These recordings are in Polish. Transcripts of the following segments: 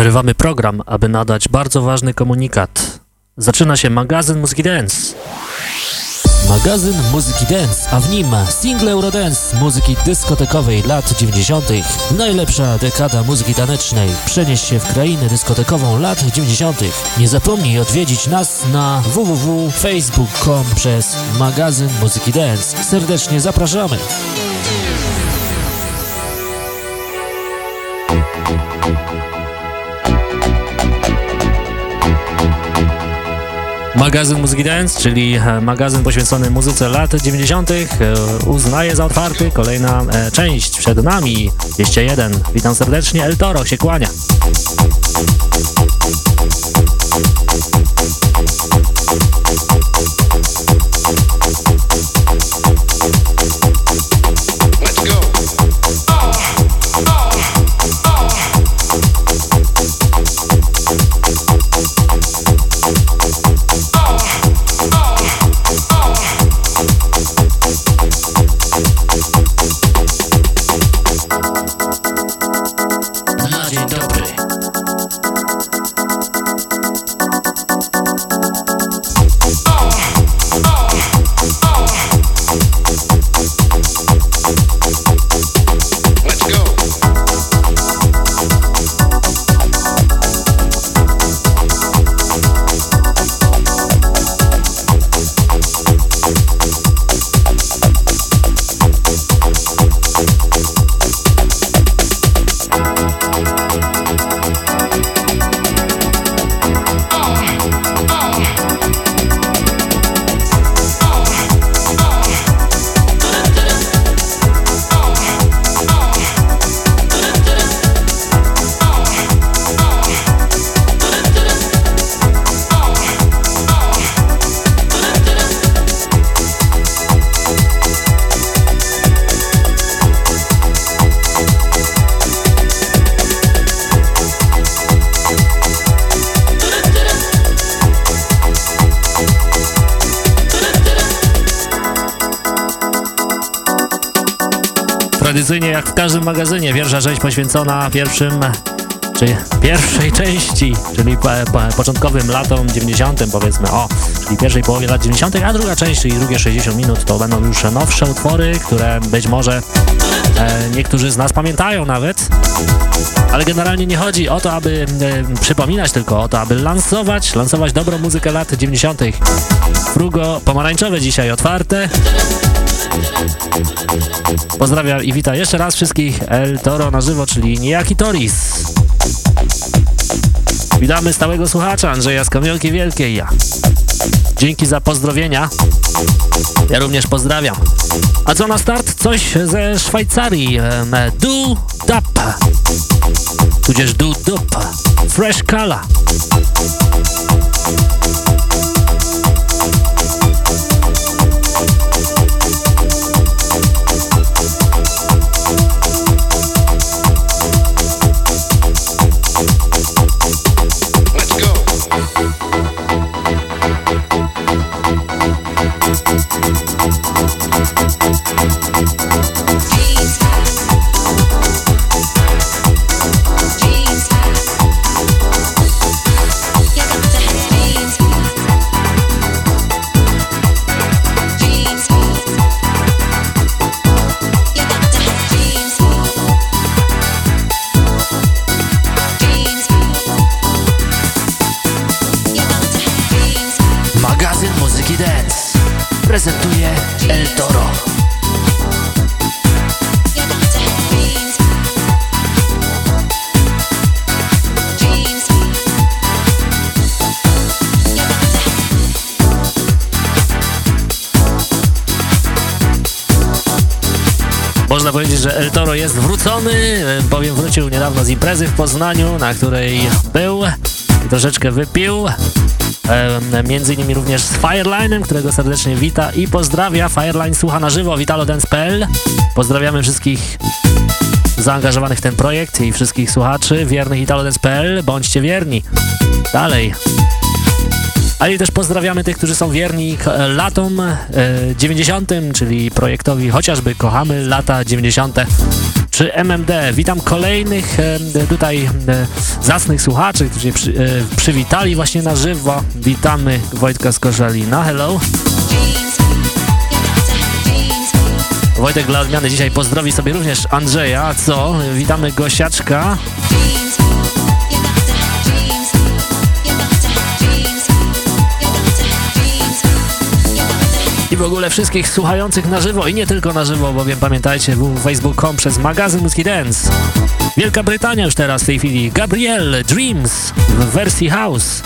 Przerywamy program, aby nadać bardzo ważny komunikat. Zaczyna się magazyn Muzyki Dance. Magazyn Muzyki Dance, a w nim single Eurodance muzyki dyskotekowej lat 90. Najlepsza dekada muzyki tanecznej. Przenieś się w krainę dyskotekową lat 90. Nie zapomnij odwiedzić nas na www.facebook.com przez magazyn Muzyki Dance. Serdecznie zapraszamy. Magazyn Muzyki Dance, czyli e, magazyn poświęcony muzyce lat 90. E, uznaje za otwarty. Kolejna e, część przed nami. 201. Witam serdecznie. El Toro się kłania. Oh. Jak w każdym magazynie pierwsza część poświęcona pierwszym czy pierwszej części, czyli po, po, początkowym latom 90 powiedzmy, o, czyli pierwszej połowie lat 90, a druga część, czyli drugie 60 minut to będą już nowsze utwory, które być może e, niektórzy z nas pamiętają nawet, ale generalnie nie chodzi o to, aby e, przypominać, tylko o to, aby lansować, lansować dobrą muzykę lat 90. Frugo pomarańczowe dzisiaj otwarte. Pozdrawiam i witam jeszcze raz wszystkich El Toro na żywo, czyli niejaki Toris. Witamy stałego słuchacza Andrzeja z Kamionki Wielkiej. Ja. Dzięki za pozdrowienia. Ja również pozdrawiam. A co na start? Coś ze Szwajcarii. Du Dap. Tudzież Du Dup. Fresh Kala. Wrócił niedawno z imprezy w Poznaniu, na której był i troszeczkę wypił między innymi również z Fireline'em, którego serdecznie wita i pozdrawia. Fireline słucha na żywo, witalodance.pl. Pozdrawiamy wszystkich zaangażowanych w ten projekt i wszystkich słuchaczy wiernych italodance.pl. Bądźcie wierni. Dalej. Ale też pozdrawiamy tych, którzy są wierni latom e, 90., czyli projektowi chociażby Kochamy lata 90., przy MMD. Witam kolejnych tutaj zacnych słuchaczy, którzy przy, e, przywitali właśnie na żywo. Witamy Wojtka Skorzalina. Hello. Wojtek dla odmiany dzisiaj pozdrowi sobie również Andrzeja. Co? Witamy Gosiaczka. I w ogóle wszystkich słuchających na żywo i nie tylko na żywo, bowiem pamiętajcie, www.facebook.com przez magazyn Muski Dance. Wielka Brytania już teraz w tej chwili. Gabriel Dreams w wersji house.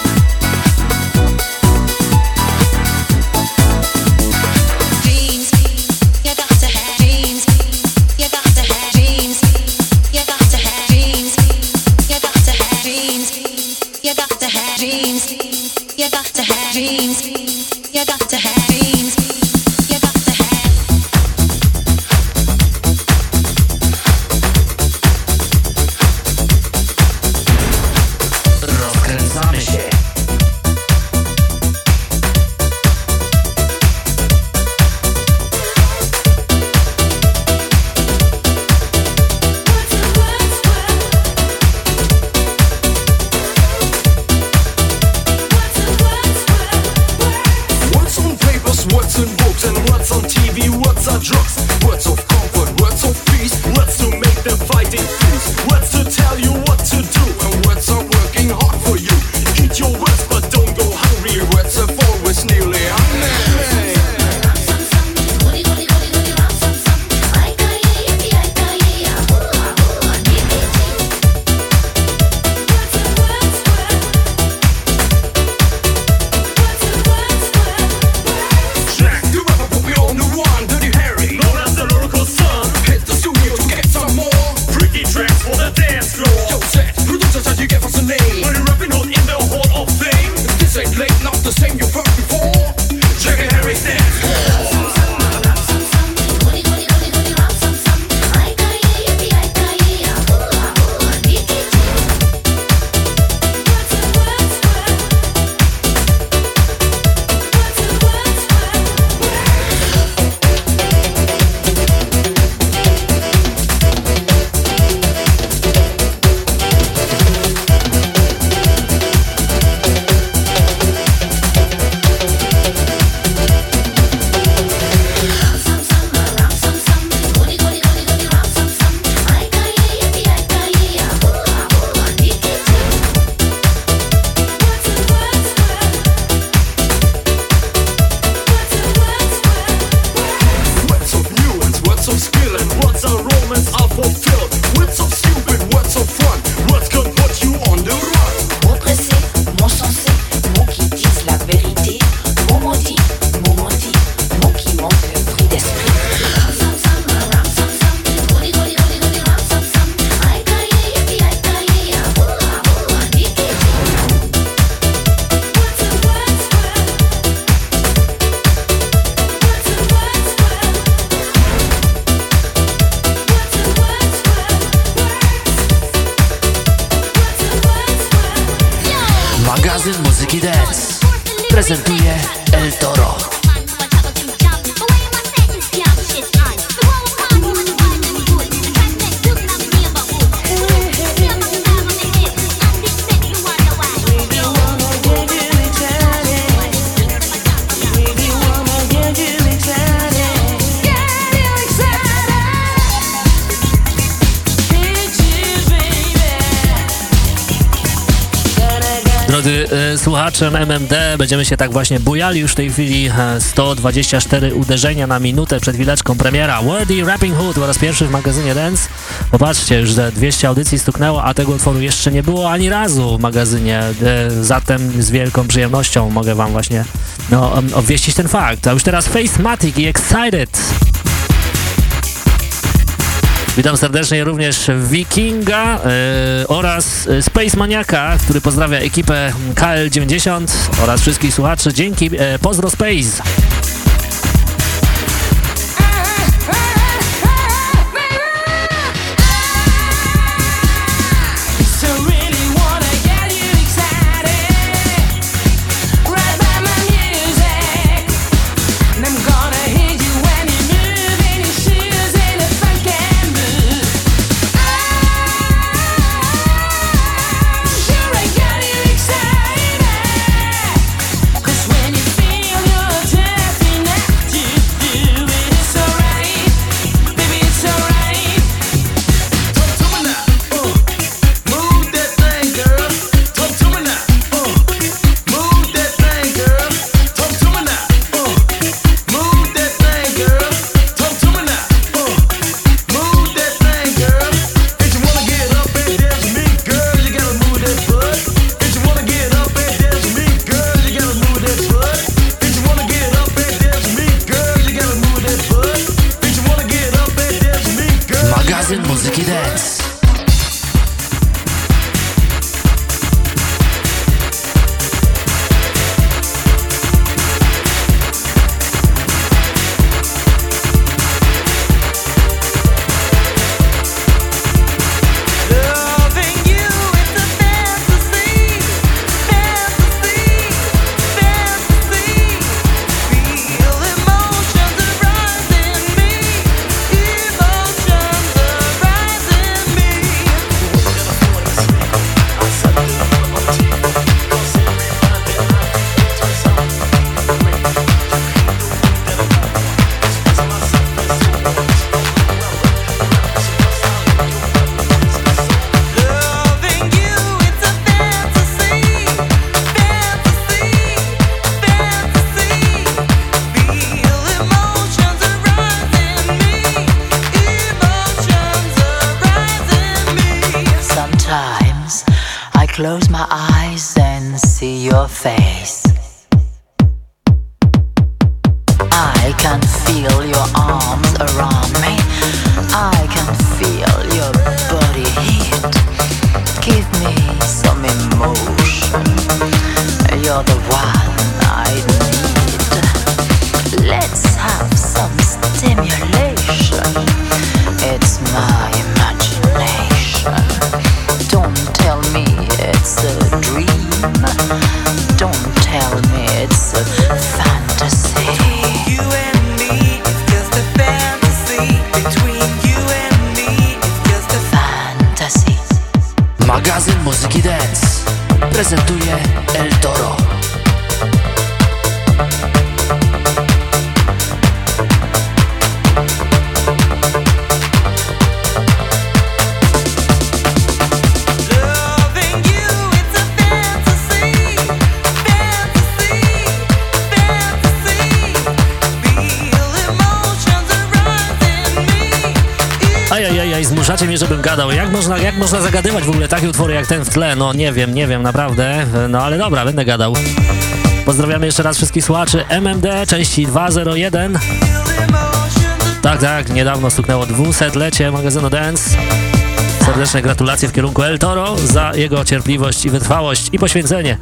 Słuchaczem MMD. Będziemy się tak właśnie bujali już w tej chwili. 124 e, uderzenia na minutę przed chwileczką premiera. Wordy Rapping Hood po raz pierwszy w magazynie Dance. Popatrzcie, już 200 audycji stuknęło, a tego utworu jeszcze nie było ani razu w magazynie. E, zatem z wielką przyjemnością mogę wam właśnie no, obwieścić ten fakt. A już teraz Face Matic i Excited. Witam serdecznie również Wikinga yy, oraz Space Maniaka, który pozdrawia ekipę KL90 oraz wszystkich słuchaczy. Dzięki, yy, pozdro Space! Tak, ten w tle, no nie wiem, nie wiem, naprawdę, no ale dobra, będę gadał. Pozdrawiamy jeszcze raz wszystkich słuchaczy MMD części 201. Tak, tak, niedawno stuknęło 200-lecie magazynu Dance. Serdeczne gratulacje w kierunku El Toro za jego cierpliwość i wytrwałość i poświęcenie.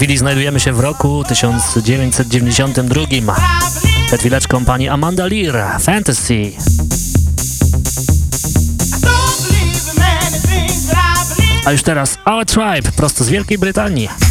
chwili znajdujemy się w roku 1992. Przed chwileczką pani Amanda Lear, Fantasy. A już teraz Our Tribe, prosto z Wielkiej Brytanii.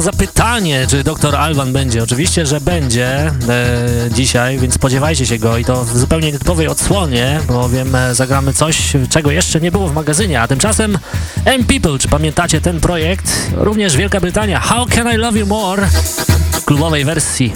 Cóż to, przepraszam, za pytanie, czy doktor Alban będzie. Oczywiście, że będzie e, dzisiaj, więc spodziewajcie się go i to w zupełnie nietypowej odsłonie, bowiem e, zagramy coś, czego jeszcze nie było w magazynie, a tymczasem M-People, czy pamiętacie ten projekt? Również Wielka Brytania, How Can I Love You More w klubowej wersji.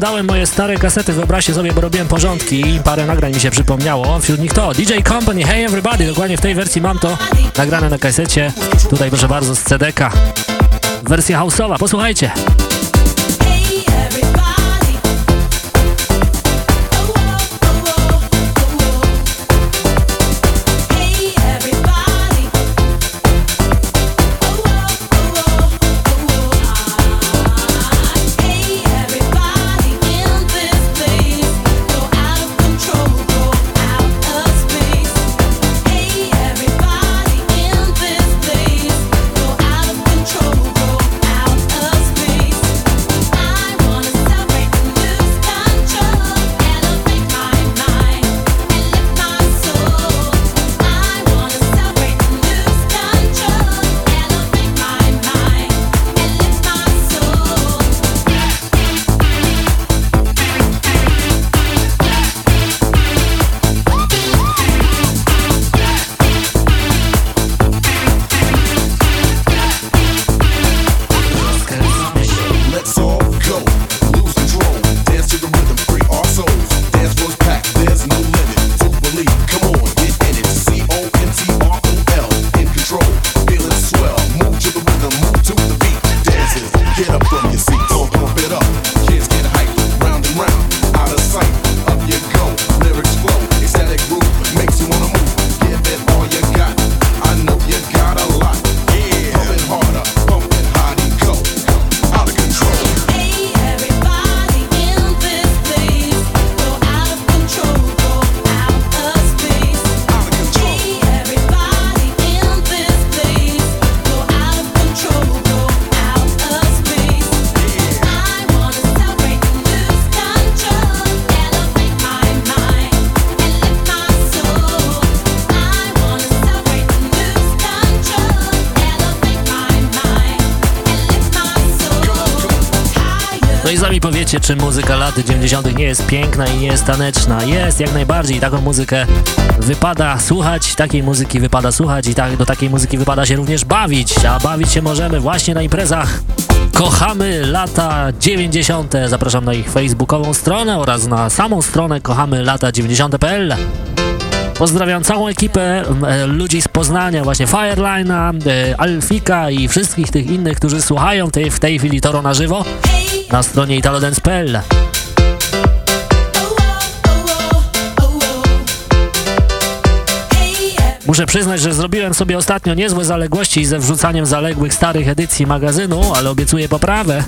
Przeglądałem moje stare kasety, wyobraźcie sobie, bo robiłem porządki i parę nagrań mi się przypomniało. Wśród nich to DJ Company, Hey Everybody, dokładnie w tej wersji mam to nagrane na kasecie. Tutaj proszę bardzo z CDK. Wersja house'owa, posłuchajcie. No i sami powiecie, czy muzyka lat 90. nie jest piękna i nie jest taneczna. Jest, jak najbardziej. Taką muzykę wypada słuchać, takiej muzyki wypada słuchać i tak, do takiej muzyki wypada się również bawić. A bawić się możemy właśnie na imprezach. Kochamy lata 90. Zapraszam na ich facebookową stronę oraz na samą stronę kochamy lata 90.pl. Pozdrawiam całą ekipę e, ludzi z Poznania, właśnie Fireline'a, e, Alfika i wszystkich tych innych, którzy słuchają tej, w tej chwili Toro na żywo na stronie italodance.pl. Muszę przyznać, że zrobiłem sobie ostatnio niezłe zaległości ze wrzucaniem zaległych starych edycji magazynu, ale obiecuję poprawę.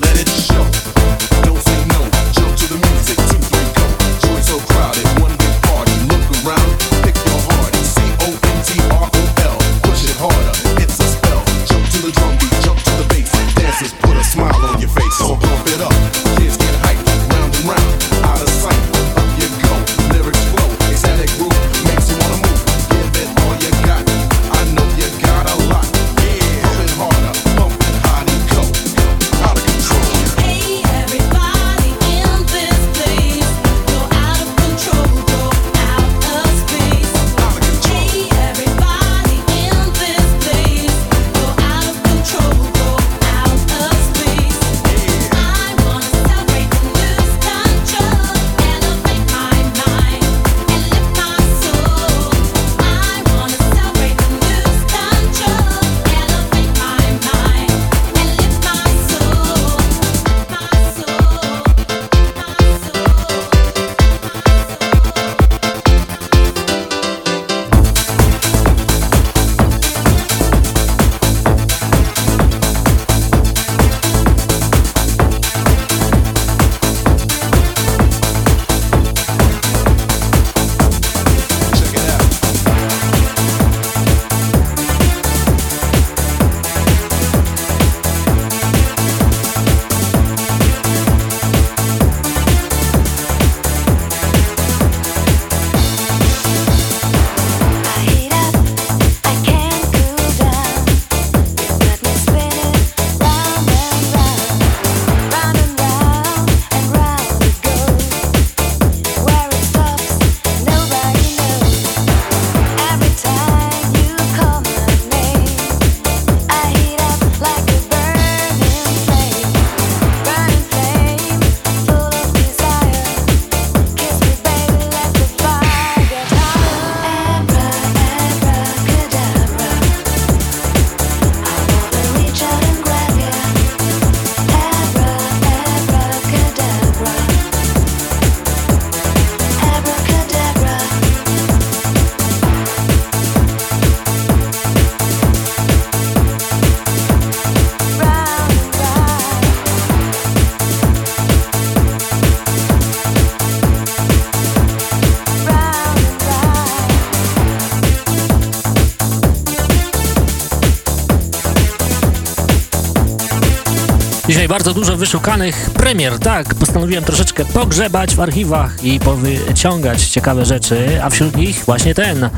Dzisiaj bardzo dużo wyszukanych premier, tak, postanowiłem troszeczkę pogrzebać w archiwach i powyciągać ciekawe rzeczy, a wśród nich właśnie ten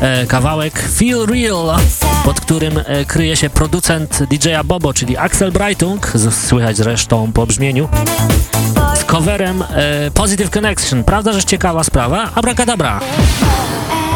e, kawałek Feel Real, pod którym e, kryje się producent DJ-a Bobo, czyli Axel Breitung, słychać zresztą po brzmieniu, z coverem e, Positive Connection. Prawda, że ciekawa sprawa? Abracadabra. Abra, abracadabra.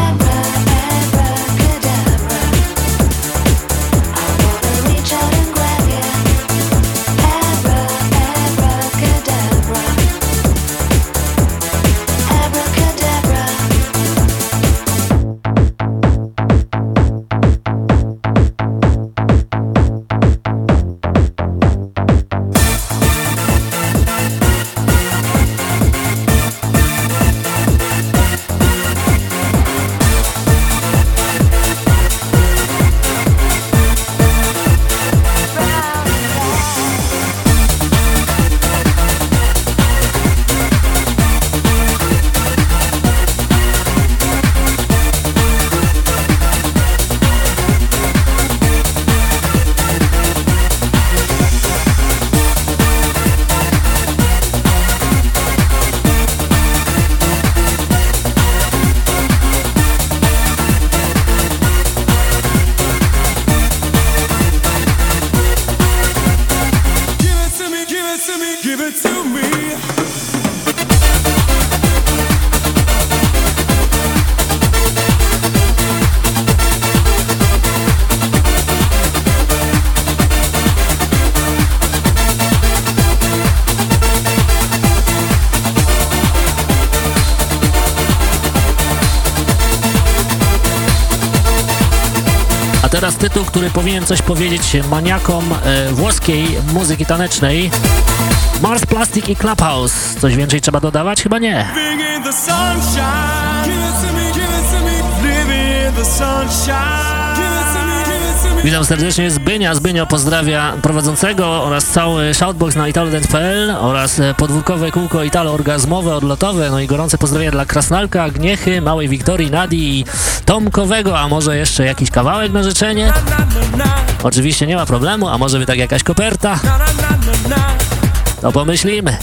Coś powiedzieć maniakom e, włoskiej muzyki tanecznej. Mars Plastic i Clubhouse. Coś więcej trzeba dodawać? Chyba nie. Sunshine. Give it to me, give it to me. Living in the sunshine. Witam serdecznie, Zbynia. Zbynio pozdrawia prowadzącego oraz cały shoutbox na italodance.pl oraz e, podwórkowe kółko Italo orgazmowe, odlotowe. No i gorące pozdrowienia dla Krasnalka, Agniechy, Małej Wiktorii, Nadii i Tomkowego, a może jeszcze jakiś kawałek na życzenie? Oczywiście nie ma problemu, a może by tak jakaś koperta? To pomyślimy.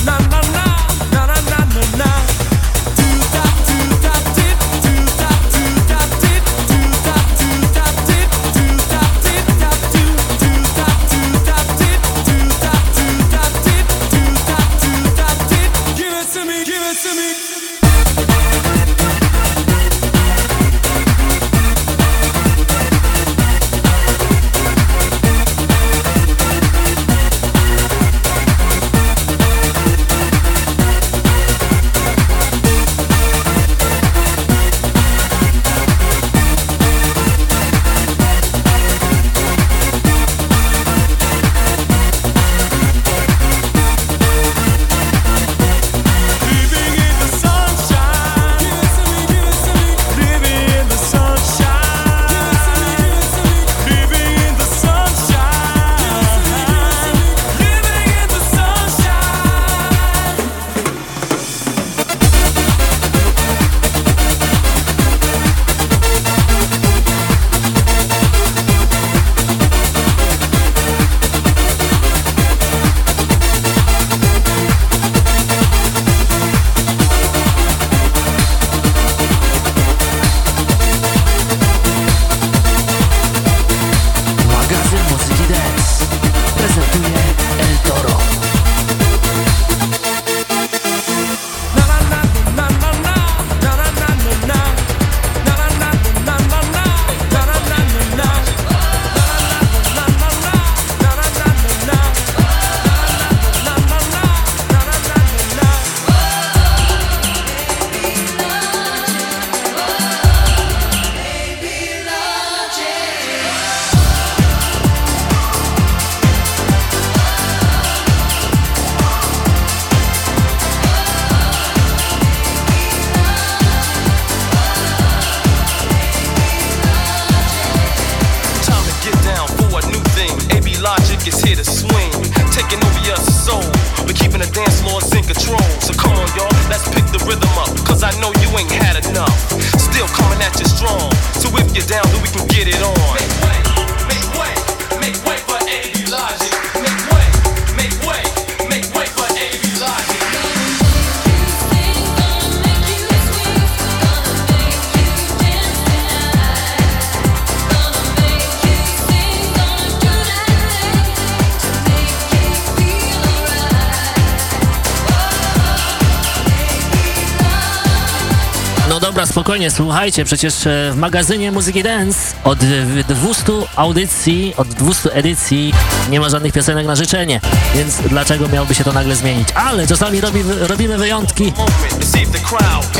Słuchajcie, przecież e, w magazynie Muzyki Dance od e, 200 audycji, od 200 edycji nie ma żadnych piosenek na życzenie, więc dlaczego miałoby się to nagle zmienić? Ale czasami robi, robimy wyjątki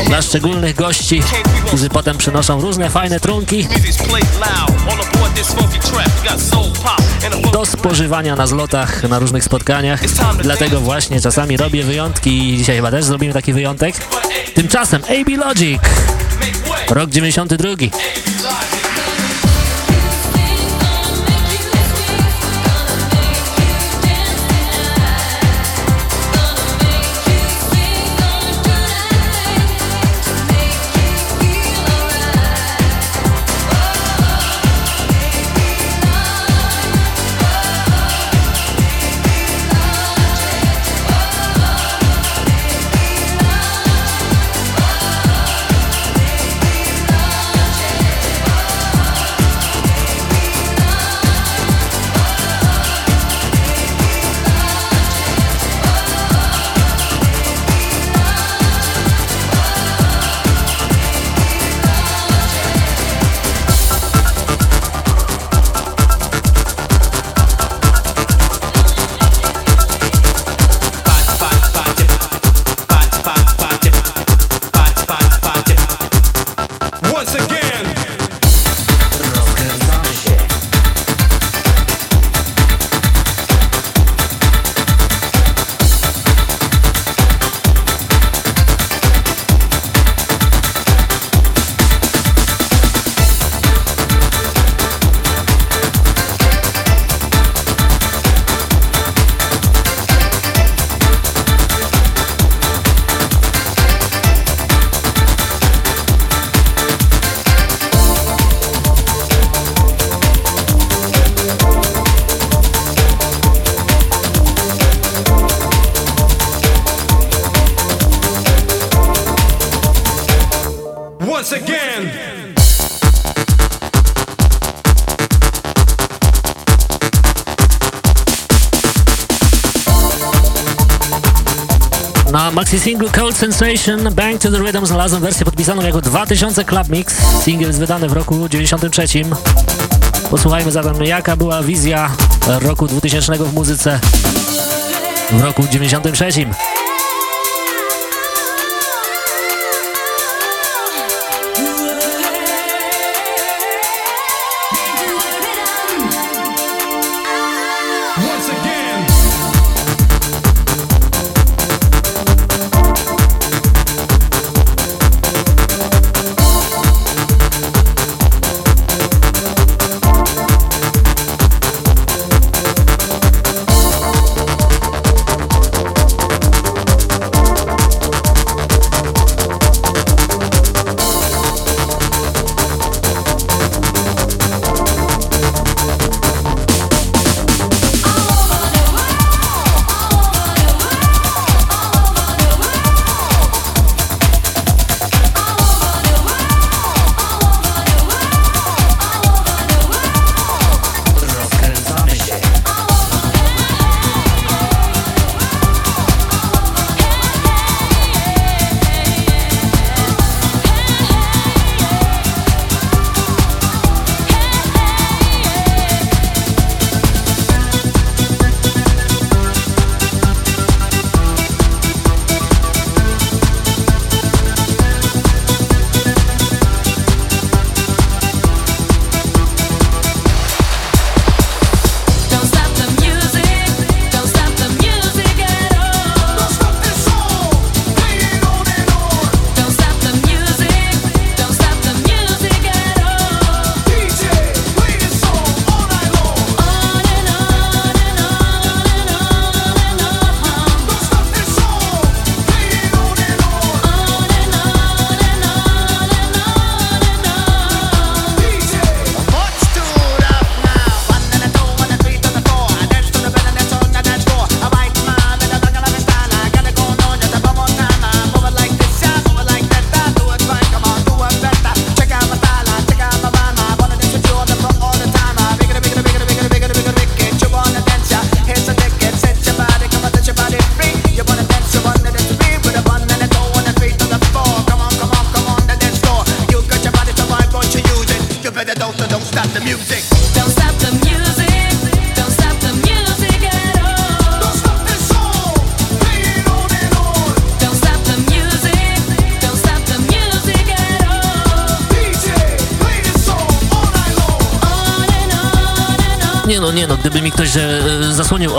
dla szczególnych gości, którzy potem przynoszą różne fajne trunki do spożywania na zlotach, na różnych spotkaniach. Dlatego właśnie czasami robię wyjątki i dzisiaj chyba też zrobimy taki wyjątek. Tymczasem AB Logic. Rok 92. once again. Na maxi singlu Cold Sensation Bang to the Rhythm znalazłem wersję podpisaną jako 2000 Club Mix. Single jest wydany w roku 93. Posłuchajmy zatem jaka była wizja roku 2000 w muzyce w roku 93.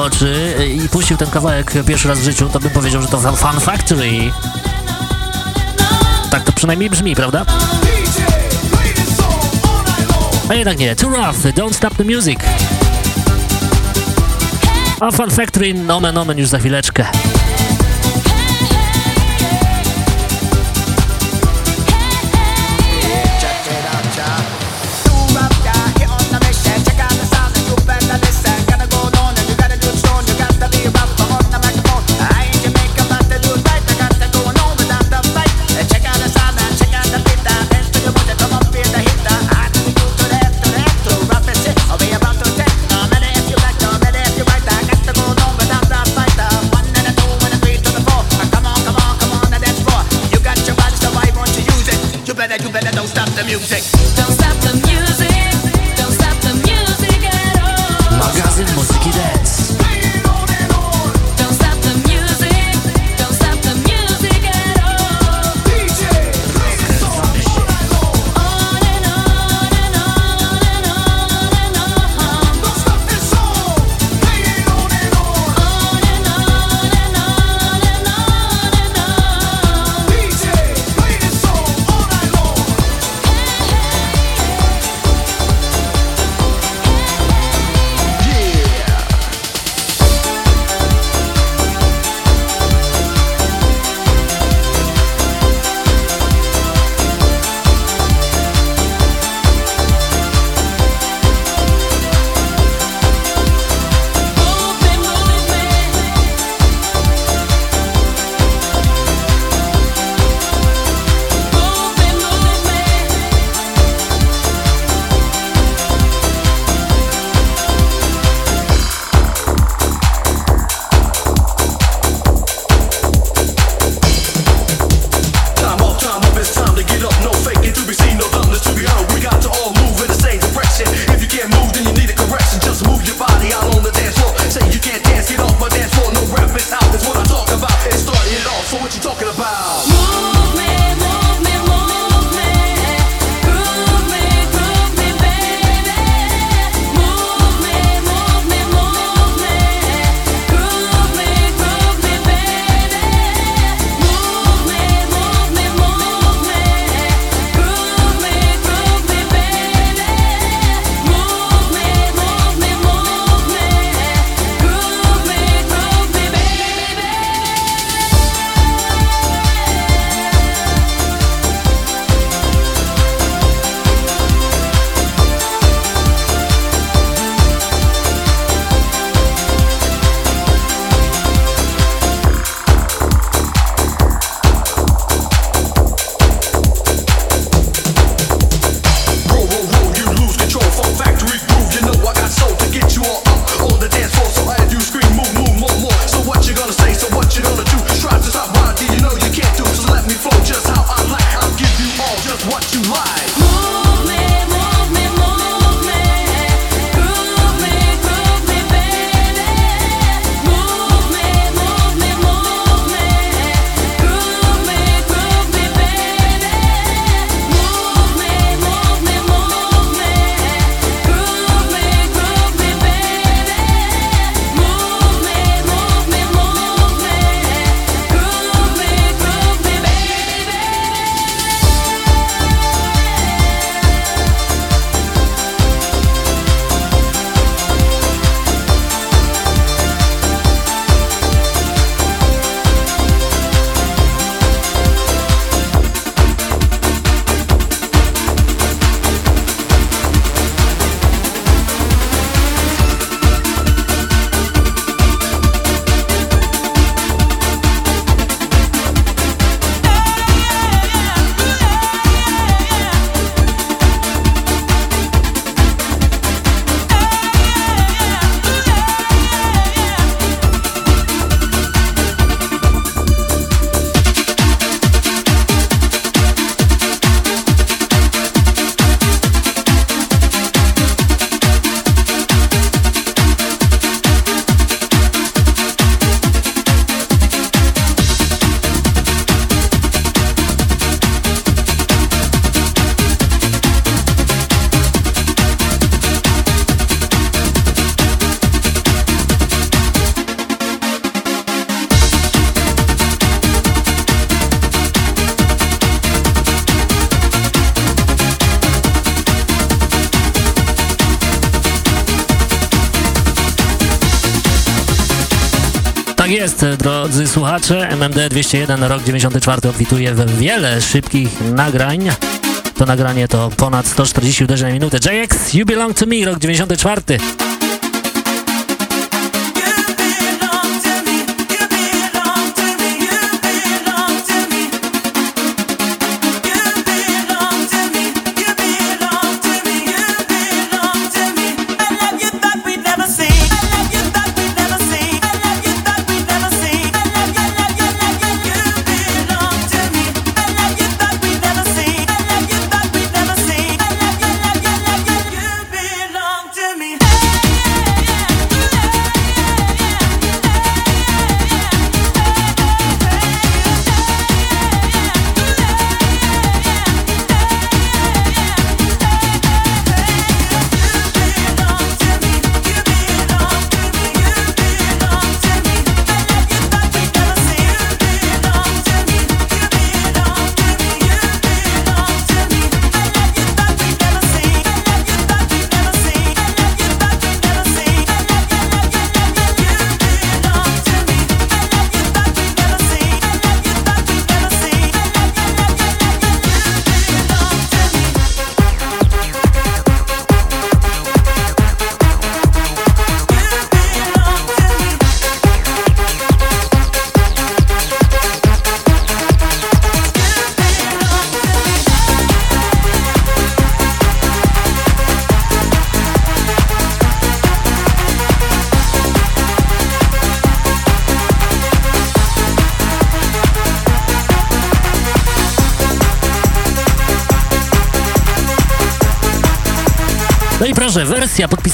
oczy i puścił ten kawałek pierwszy raz w życiu, to bym powiedział, że to Fan Factory. Tak to przynajmniej brzmi, prawda? A jednak nie, Too Rough, Don't Stop the Music. A Fan Factory, nomen omen już za chwileczkę. drodzy słuchacze. MMD 201 rok 94 obfituje w wiele szybkich nagrań. To nagranie to ponad 140 uderzeń na minutę. JX, You Belong To Me, rok 94.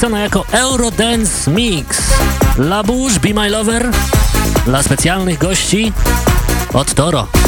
opisana jako Eurodance Mix. La Bouche, Be My Lover dla specjalnych gości od Toro.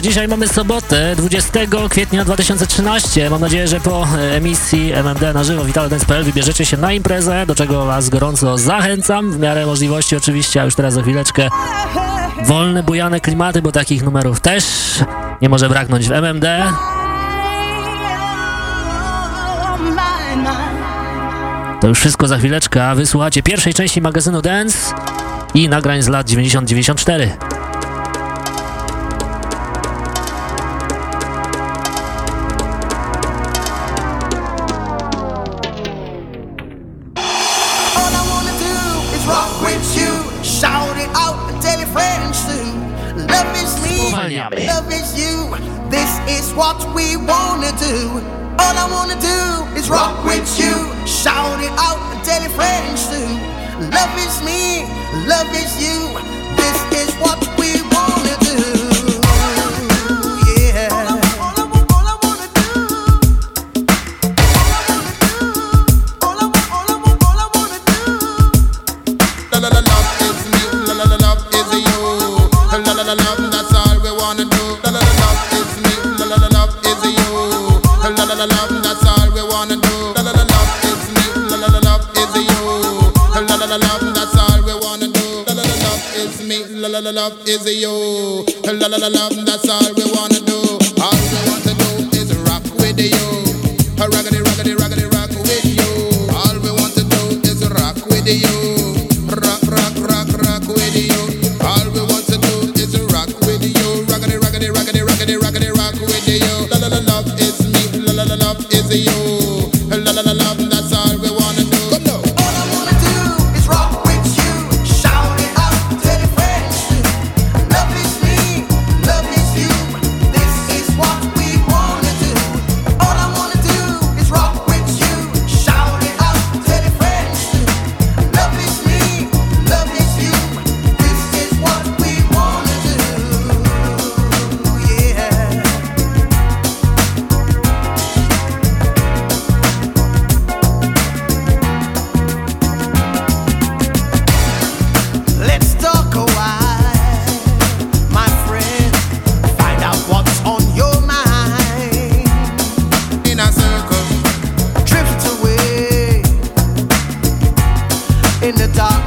dzisiaj mamy sobotę, 20 kwietnia 2013. Mam nadzieję, że po e, emisji MMD na żywo Witaldance.pl wybierzecie się na imprezę, do czego Was gorąco zachęcam, w miarę możliwości oczywiście, a już teraz za chwileczkę wolne, bujane klimaty, bo takich numerów też nie może braknąć w MMD. To już wszystko za chwileczkę, a wysłuchacie pierwszej części magazynu Dance i nagrań z lat 90-94. Love is you. love is you. La la la love, that's all. in the dark.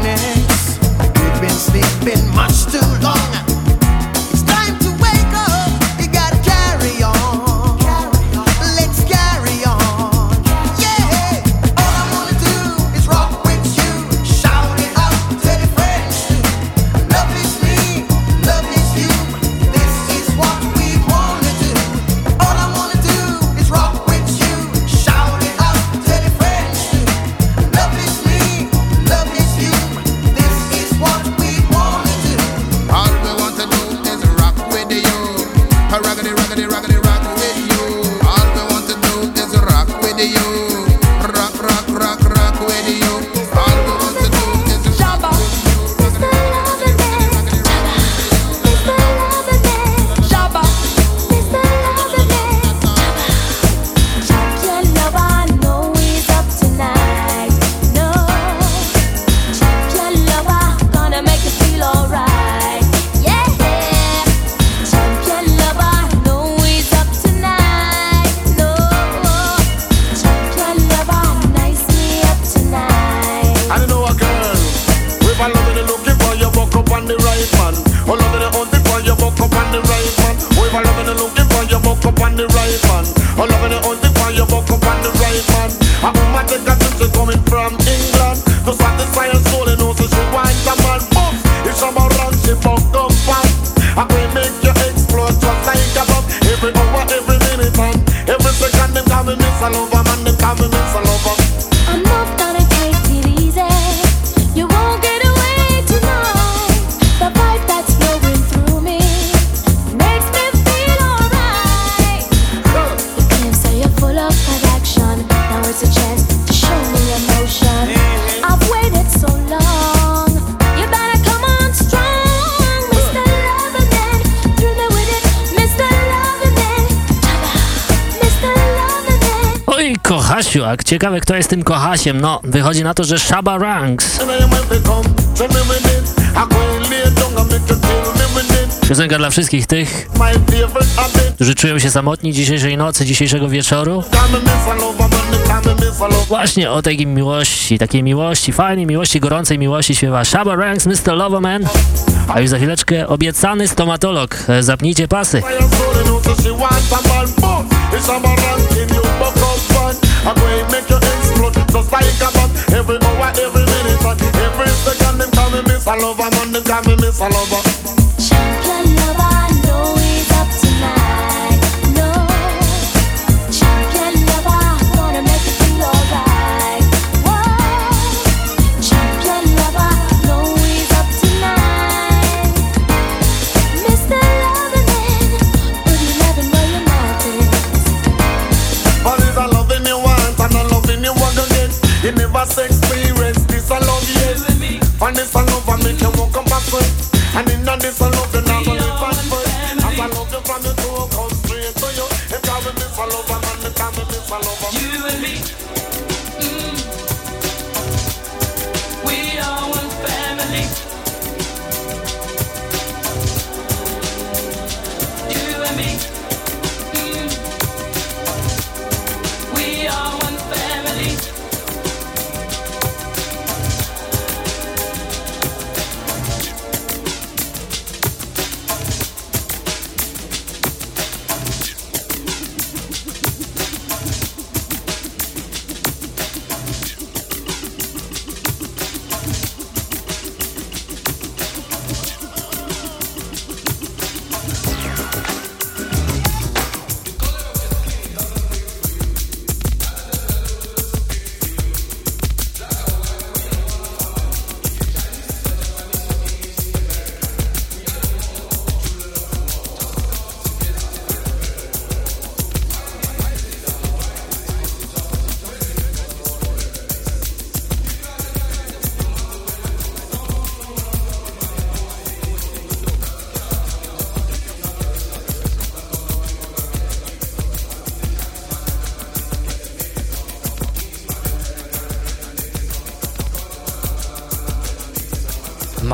Ciekawe kto jest tym kochasiem, no wychodzi na to, że Shaba Ranks. Piosenka dla wszystkich tych, którzy czują się samotni dzisiejszej nocy, dzisiejszego wieczoru. Właśnie o takiej miłości, takiej miłości, fajnej miłości, gorącej miłości śpiewa Shaba Ranks, Mr. Loverman. A już za chwileczkę obiecany stomatolog. Zapnijcie pasy. It's a man in your I'm going make you explode just like a bomb. Every hour, every minute, every second, call me Miss Lover, man, them call me Lover. Champion lover, I know it.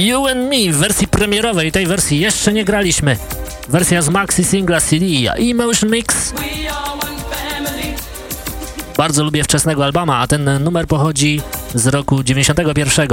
You and Me w wersji premierowej, tej wersji jeszcze nie graliśmy. Wersja z maxi singla CD e. Emotion Mix. Bardzo lubię wczesnego Albama, a ten numer pochodzi z roku 91.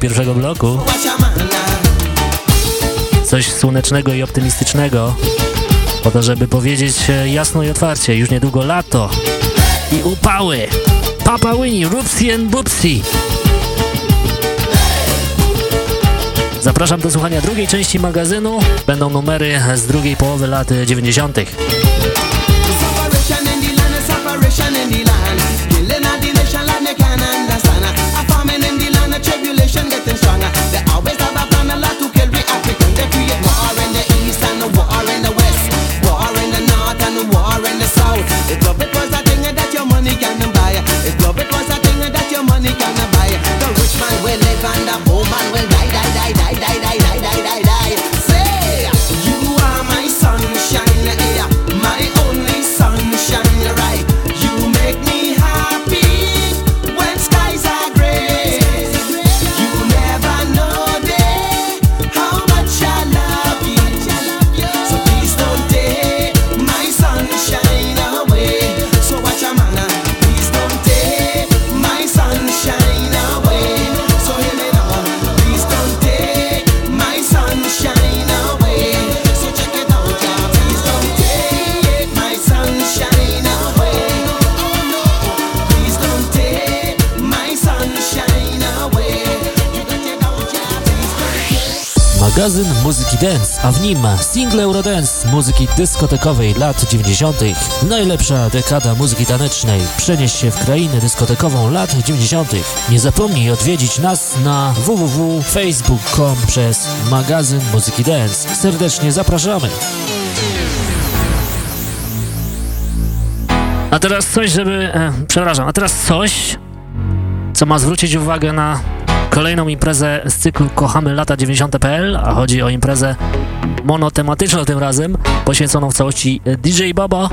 pierwszego bloku. Coś słonecznego i optymistycznego, po to, żeby powiedzieć e, jasno i otwarcie, już niedługo lato i upały. Papa Winnie, Rupsi and Bupsi. Zapraszam do słuchania drugiej części magazynu. Będą numery z drugiej połowy lat 90. muzyki dance, a w nim single Eurodance muzyki dyskotekowej lat 90. Najlepsza dekada muzyki tanecznej. Przenieś się w krainę dyskotekową lat 90. Nie zapomnij odwiedzić nas na www.facebook.com przez magazyn muzyki dance. Serdecznie zapraszamy. A teraz coś, żeby... E, przepraszam, a teraz coś, co ma zwrócić uwagę na kolejną imprezę z cyklu Kochamy lata 90.pl, a chodzi o imprezę monotematyczną tym razem, poświęconą w całości DJ Baba.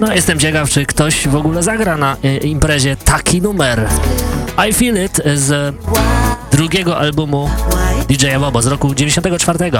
No jestem ciekaw, czy ktoś w ogóle zagra na e, imprezie taki numer. I Feel It z drugiego albumu DJ Bobo z roku 94.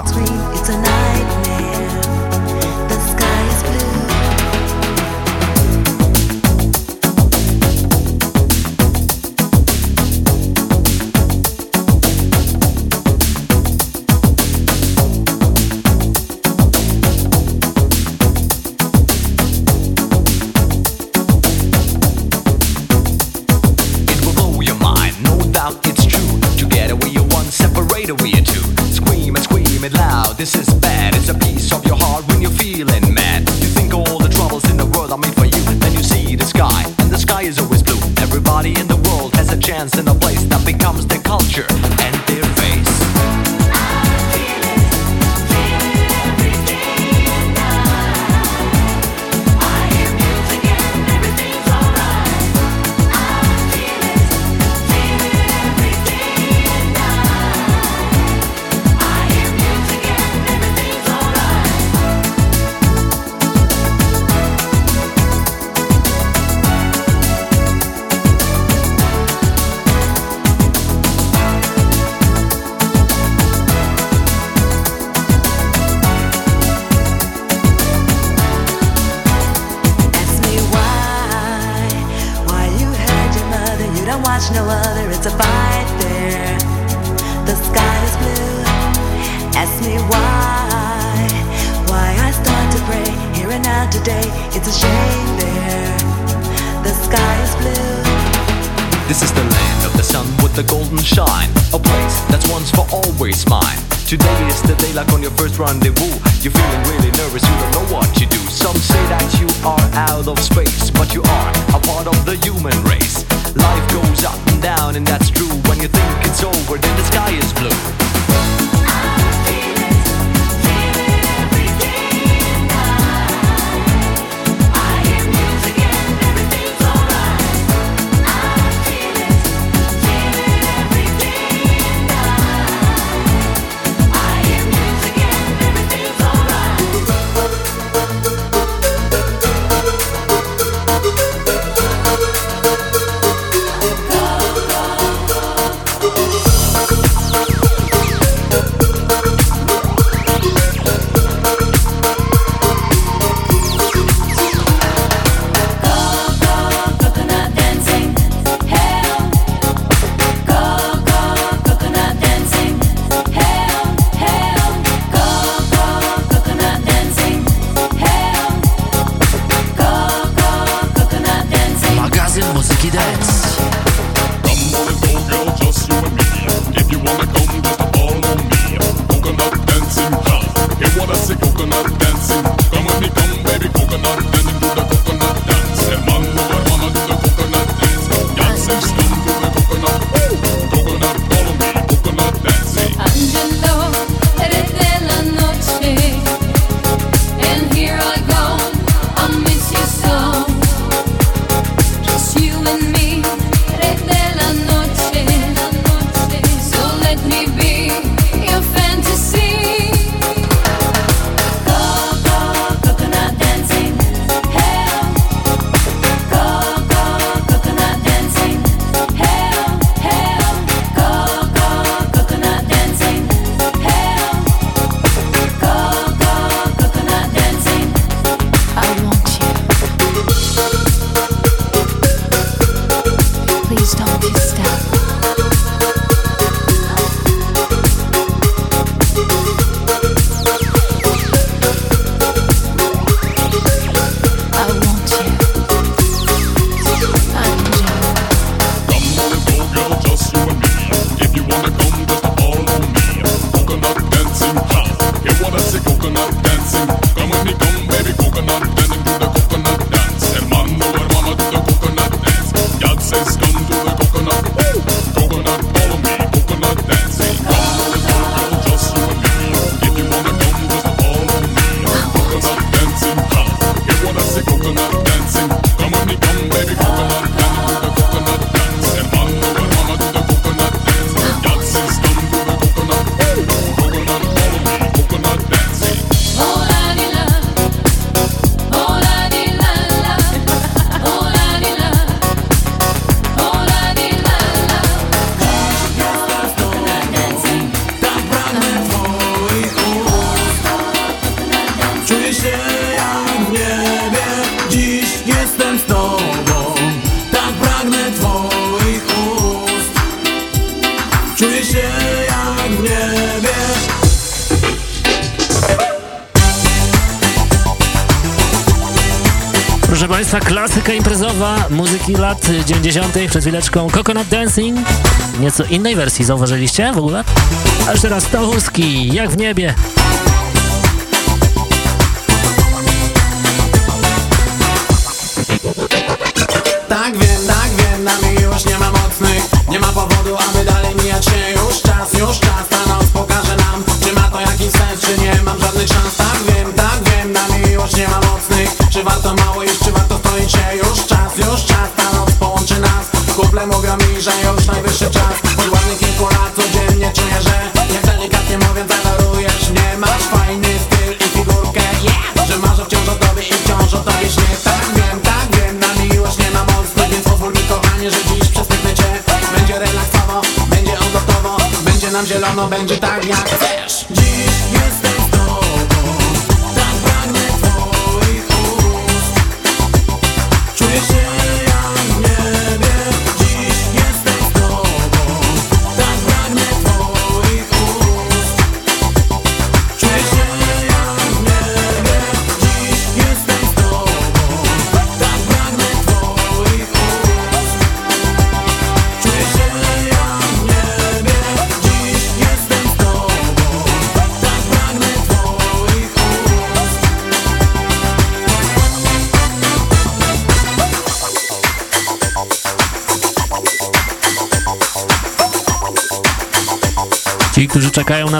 90. przed chwileczką Coconut Dancing. Nieco innej wersji zauważyliście w ogóle? A już teraz Stałuski, jak w niebie.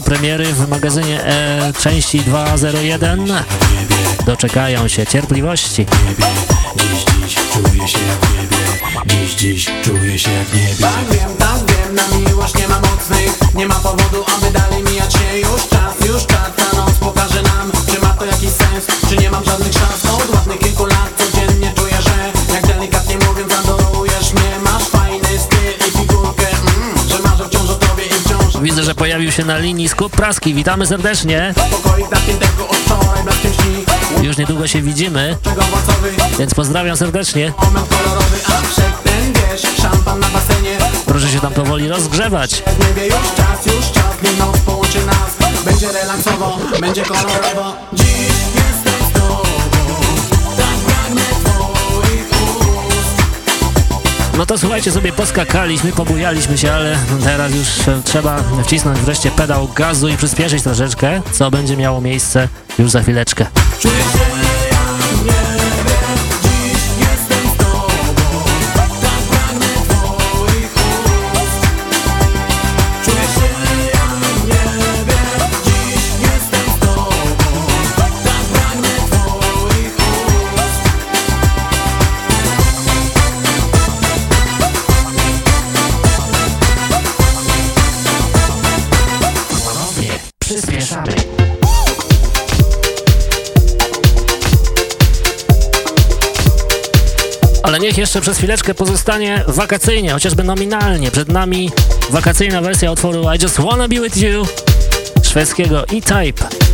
Premiery w magazynie e, części 201 doczekają się cierpliwości. Dziś, dziś czuję się jak niebie. Dziś, dziś czuję się jak niebie. Tak wiem, tak wiem, na miłość nie ma mocnych Nie ma powodu, aby dalej mijać się. Już czas, już czas, ta noc pokaże nam Czy ma to jakiś sens, czy nie mam żadnych pojawił się na linii Skup Praski. Witamy serdecznie. Już niedługo się widzimy, więc pozdrawiam serdecznie. Proszę się tam powoli rozgrzewać. Już czas, już czas, nas Będzie relaksowo, będzie kolorowo No to słuchajcie, sobie poskakaliśmy, pobujaliśmy się, ale teraz już e, trzeba wcisnąć wreszcie pedał gazu i przyspieszyć troszeczkę, co będzie miało miejsce już za chwileczkę. Czuję jeszcze przez chwileczkę pozostanie wakacyjnie, chociażby nominalnie. Przed nami wakacyjna wersja utworu I Just Wanna Be With You szwedzkiego E-Type.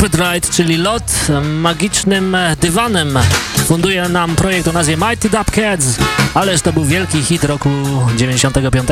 Carpet Ride, czyli lot magicznym dywanem, funduje nam projekt o nazwie Mighty Dub Cats, ależ to był wielki hit roku 95.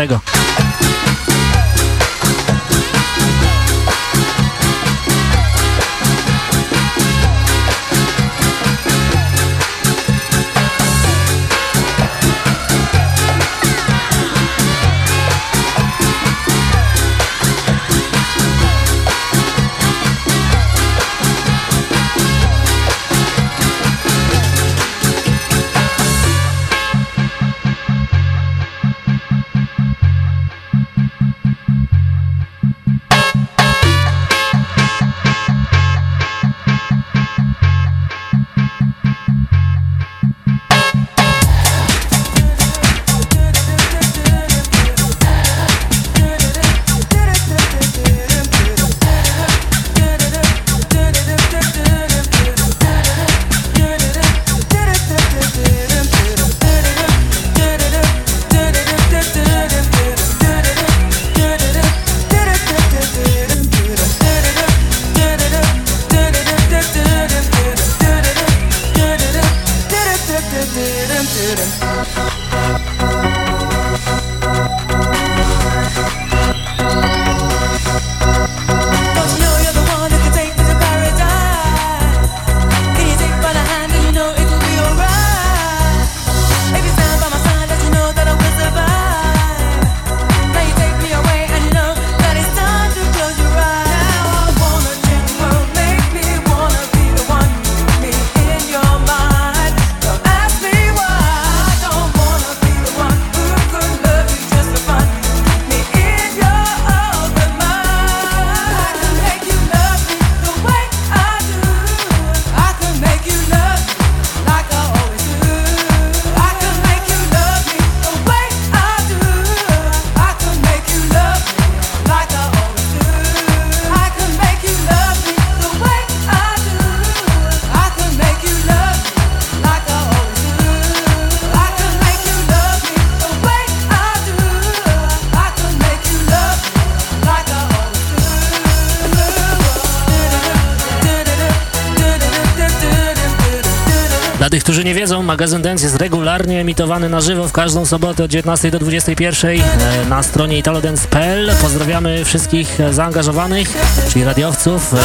którzy nie wiedzą, magazyn Dance jest regularnie emitowany na żywo w każdą sobotę od 19 do 21 e, na stronie italodance.pl. Pozdrawiamy wszystkich e, zaangażowanych, czyli radiowców. E,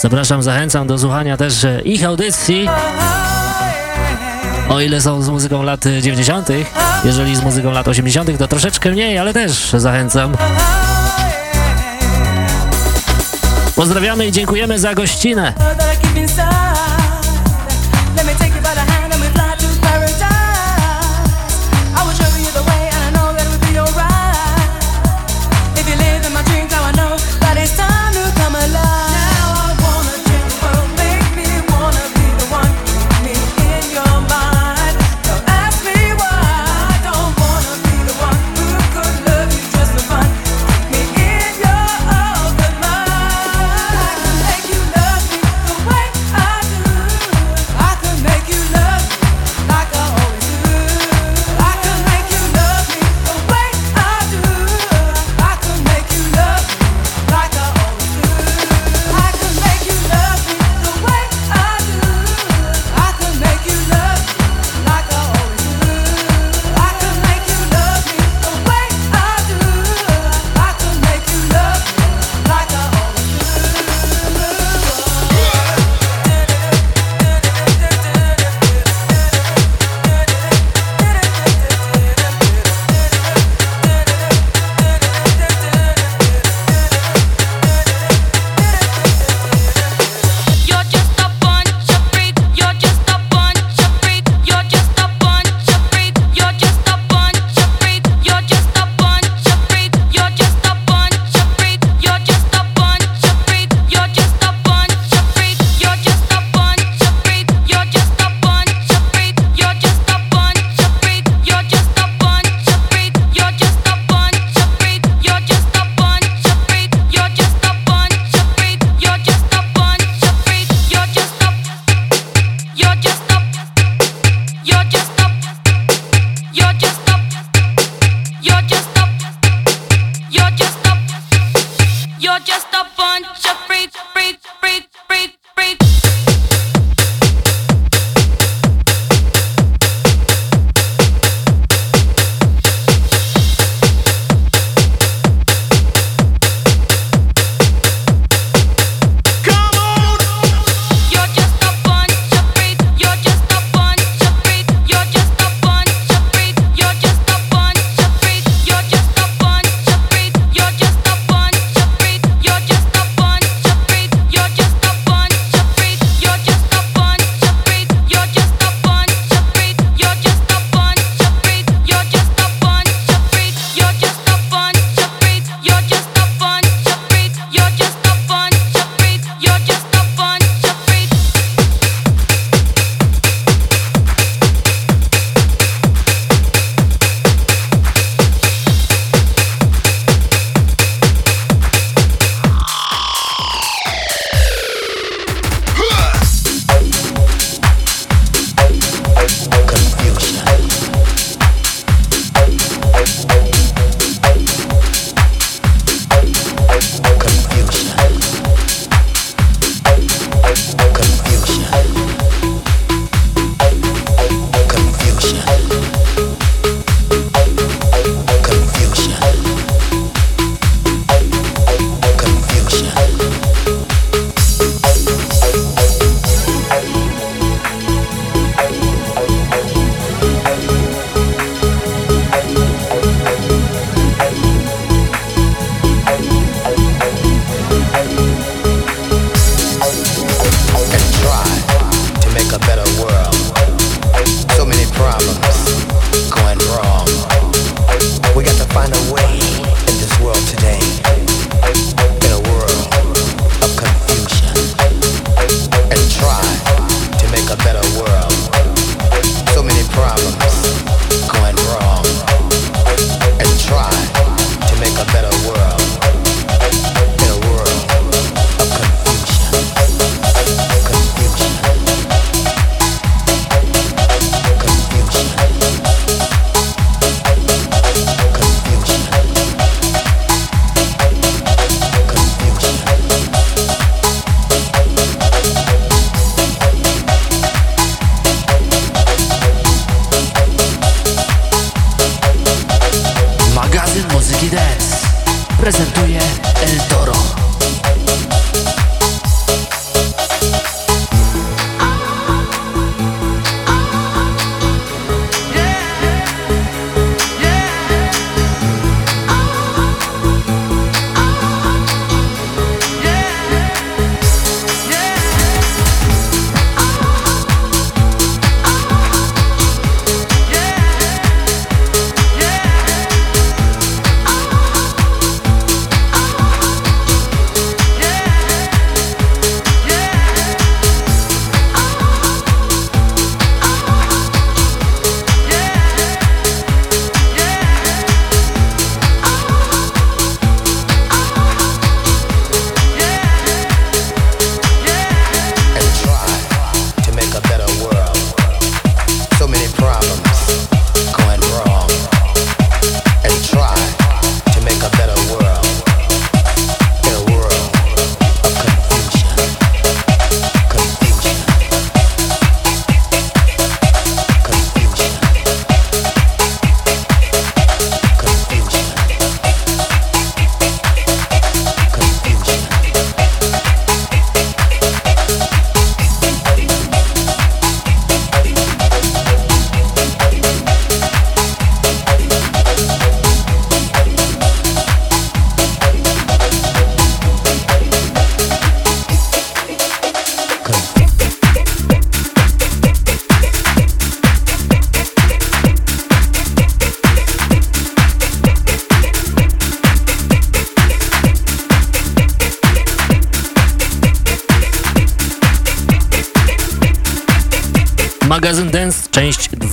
Zapraszam, zachęcam do słuchania też ich audycji. O ile są z muzyką lat e, 90., jeżeli z muzyką lat 80., to troszeczkę mniej, ale też zachęcam. Pozdrawiamy i dziękujemy za gościnę.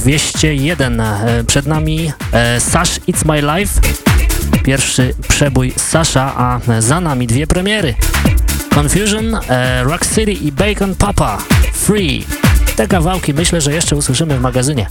201. E, Przed nami e, Sash It's My Life, pierwszy przebój Sasha, a za nami dwie premiery. Confusion, e, Rock City i Bacon Papa, Free. Te kawałki myślę, że jeszcze usłyszymy w magazynie.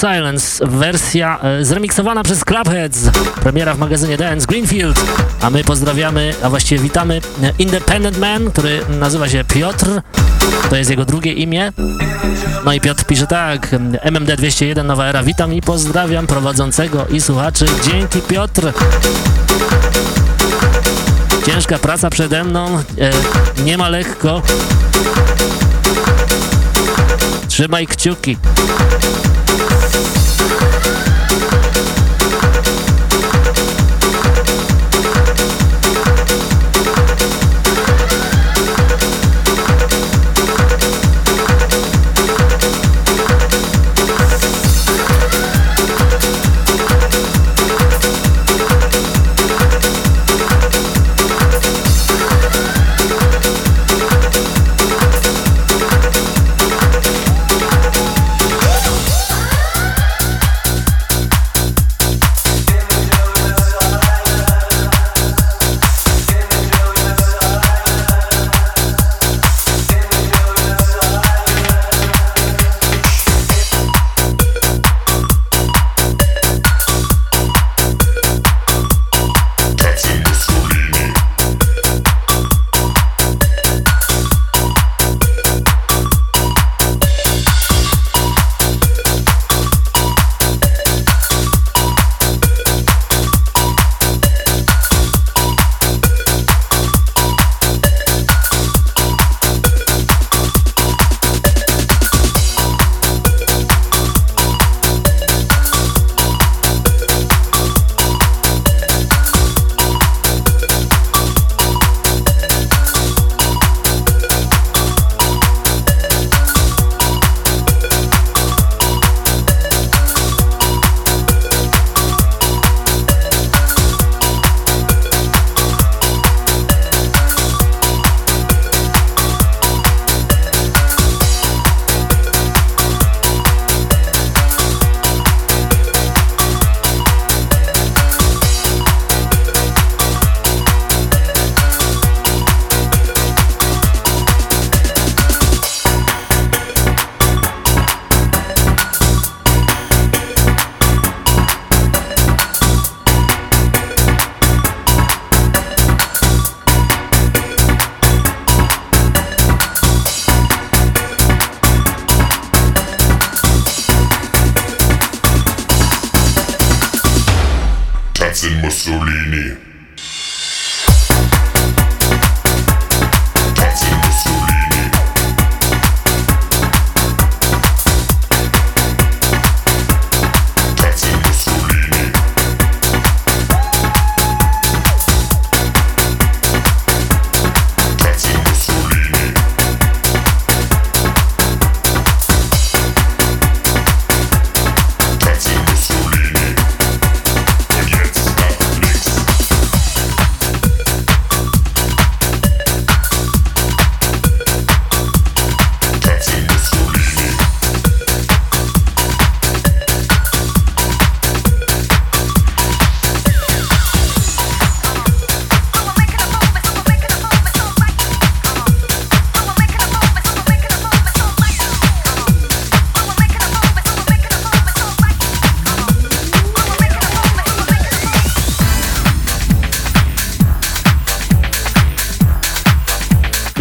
Silence, wersja e, zremiksowana przez Clubheads, premiera w magazynie Dance Greenfield, a my pozdrawiamy, a właściwie witamy e, Independent Man, który nazywa się Piotr, to jest jego drugie imię, no i Piotr pisze tak, MMD 201 Nowa Era, witam i pozdrawiam prowadzącego i słuchaczy, dzięki Piotr. Ciężka praca przede mną, e, nie ma lekko. Trzymaj kciuki.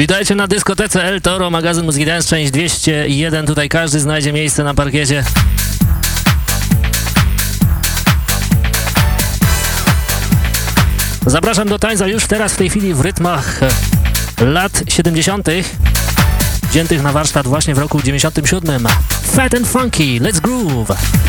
Witajcie na dyskotece El Toro, magazyn Muzyki Dance, część 201. Tutaj każdy znajdzie miejsce na parkiecie. Zapraszam do tańca już teraz w tej chwili w rytmach lat 70. wziętych na warsztat właśnie w roku 97. Fat and Funky, let's groove!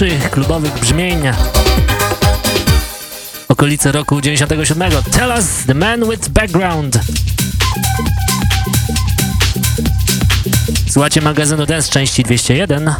najlepszych klubowych brzmień okolice roku 97. Tell us the man with background. Słuchajcie magazynu Dance części 201.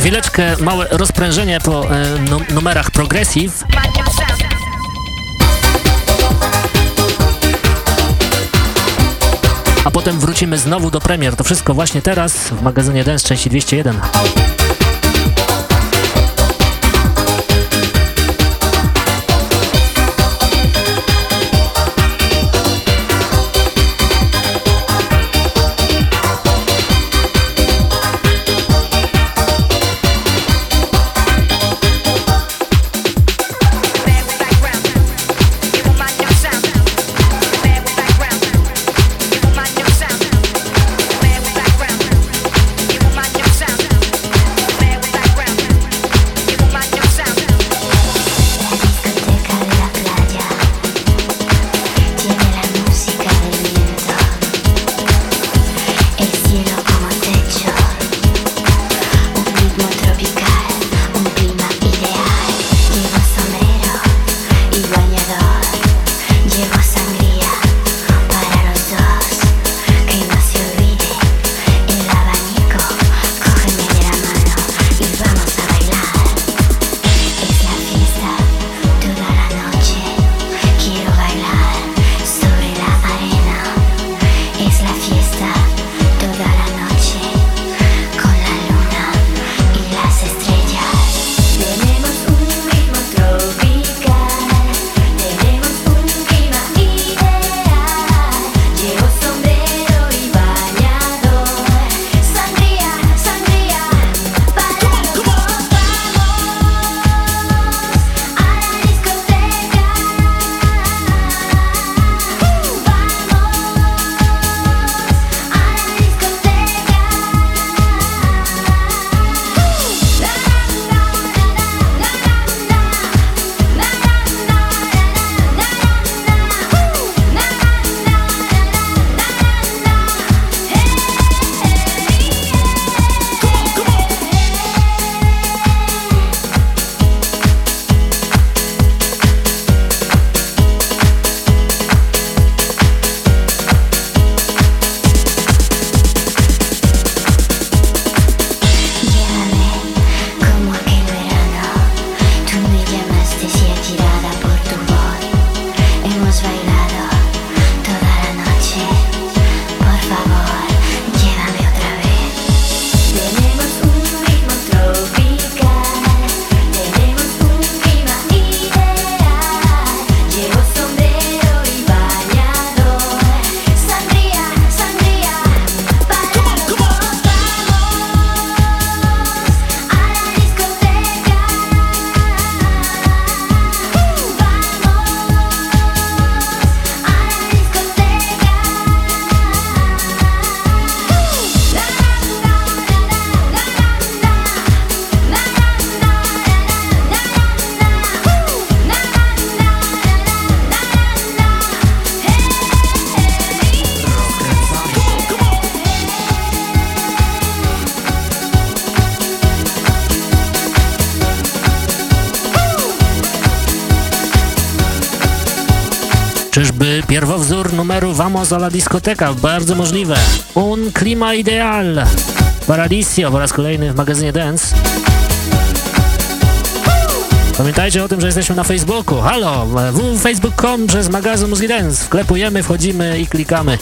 za chwileczkę małe rozprężenie po e, numerach Progressive. A potem wrócimy znowu do premier. To wszystko właśnie teraz w magazynie Dance części 201. Vamos la discoteca? Bardzo możliwe. Un clima ideal. Paradisio po raz kolejny w magazynie Dance. Pamiętajcie o tym, że jesteśmy na Facebooku. Halo, www.facebook.com przez magazyn Muzyki Dance. Wklepujemy, wchodzimy i klikamy.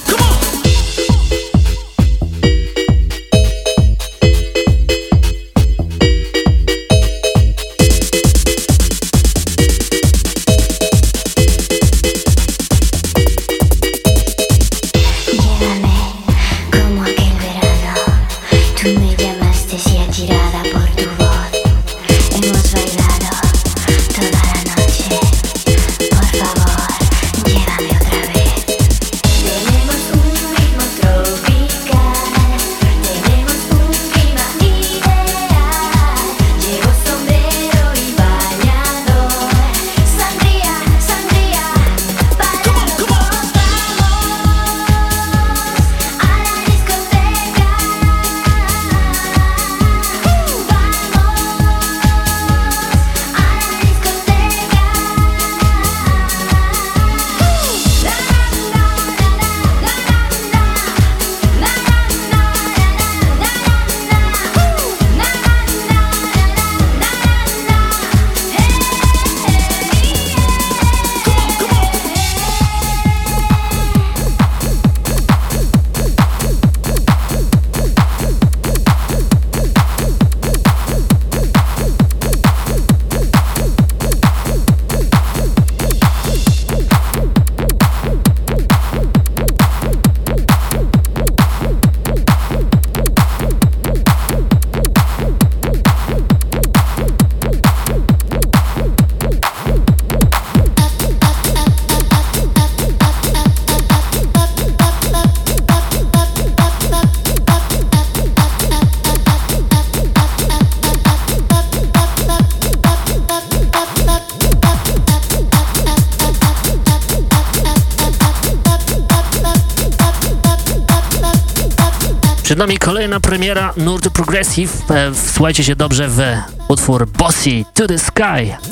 Premiera nurtu Progressive. E, Wsłuchajcie się dobrze w utwór Bossy to the Sky. To the sky.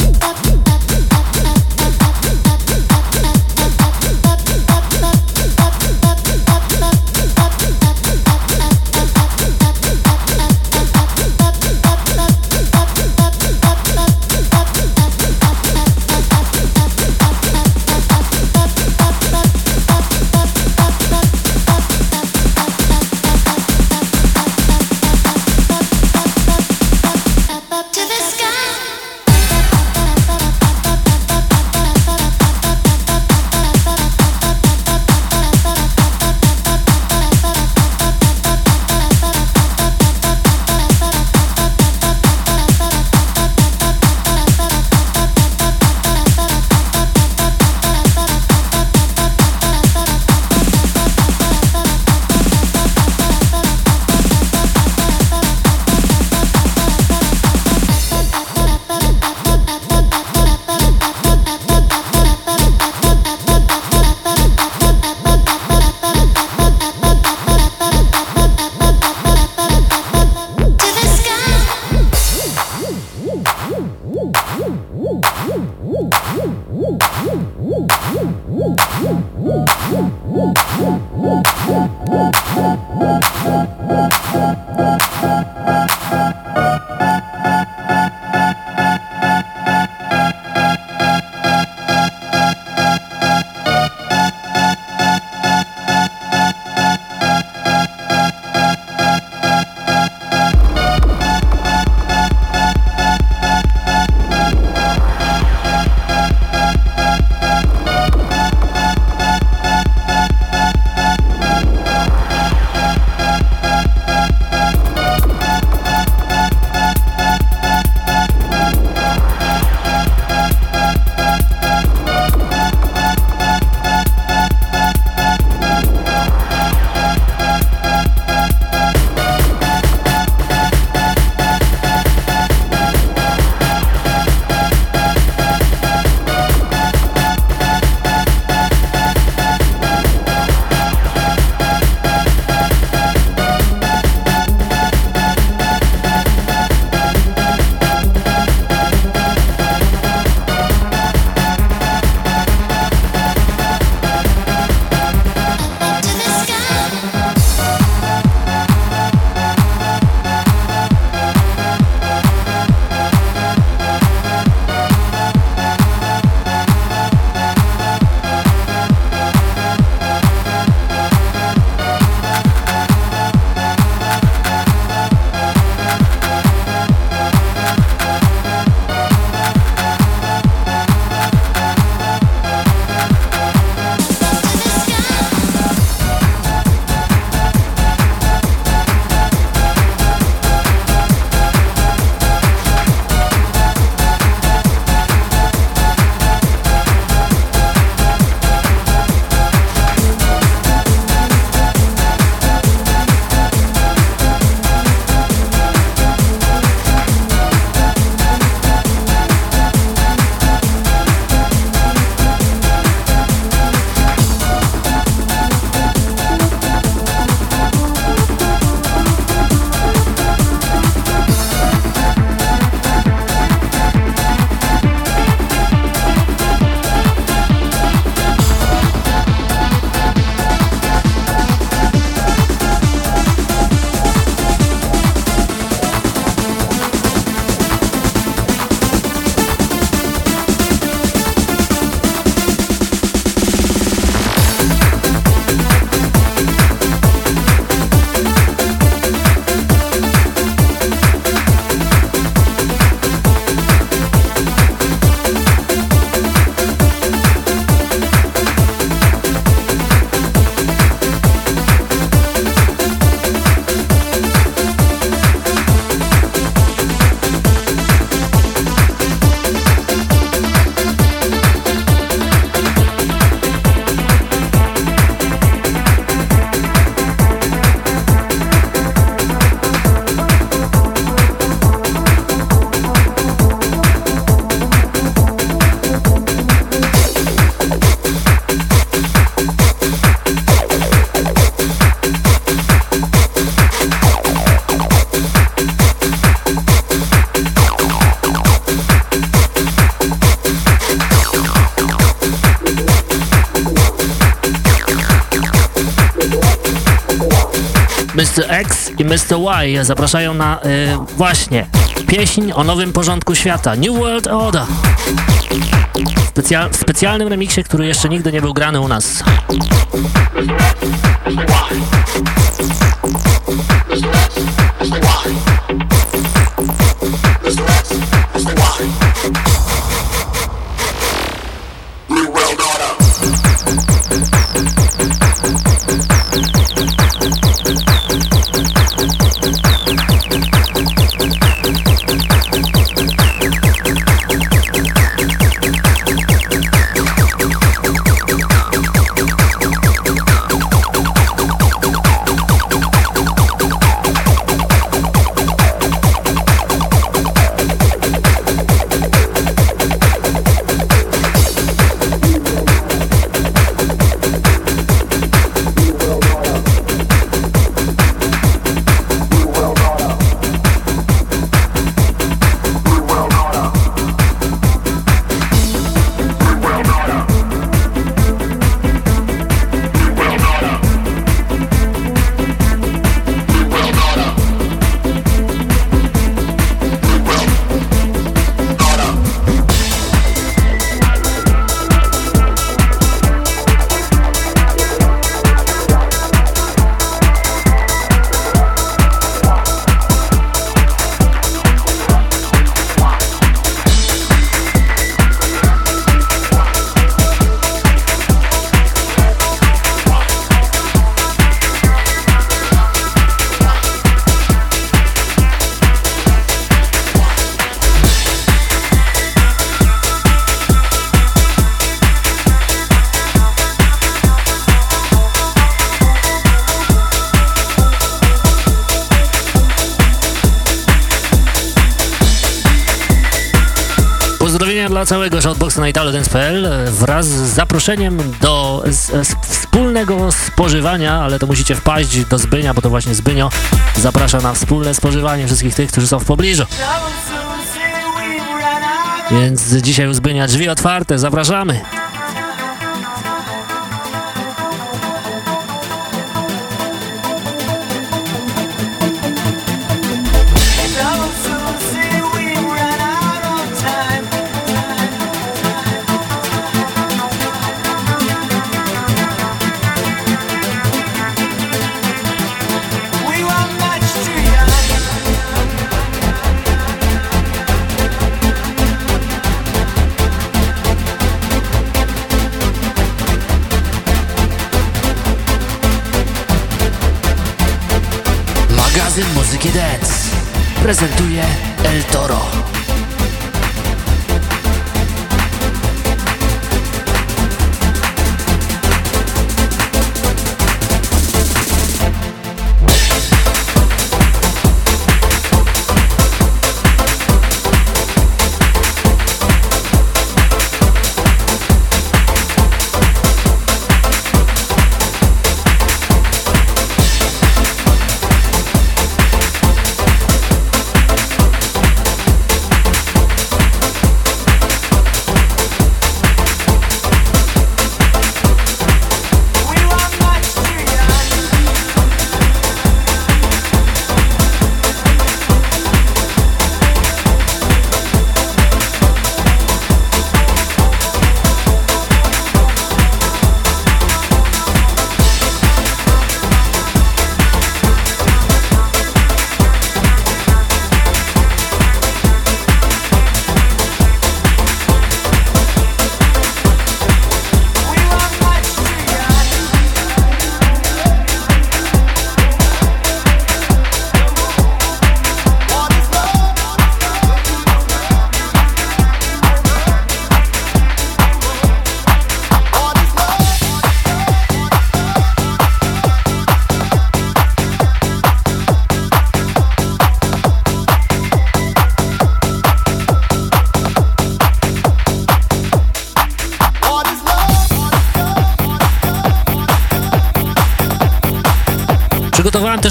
Mr. Y zapraszają na e, właśnie pieśń o nowym porządku świata New World Order. W specjalnym remiksie, który jeszcze nigdy nie był grany u nas. Italodance.pl wraz z zaproszeniem do wspólnego spożywania, ale to musicie wpaść do Zbynia, bo to właśnie Zbynio zaprasza na wspólne spożywanie wszystkich tych, którzy są w pobliżu. Więc dzisiaj u Zbynia drzwi otwarte, zapraszamy.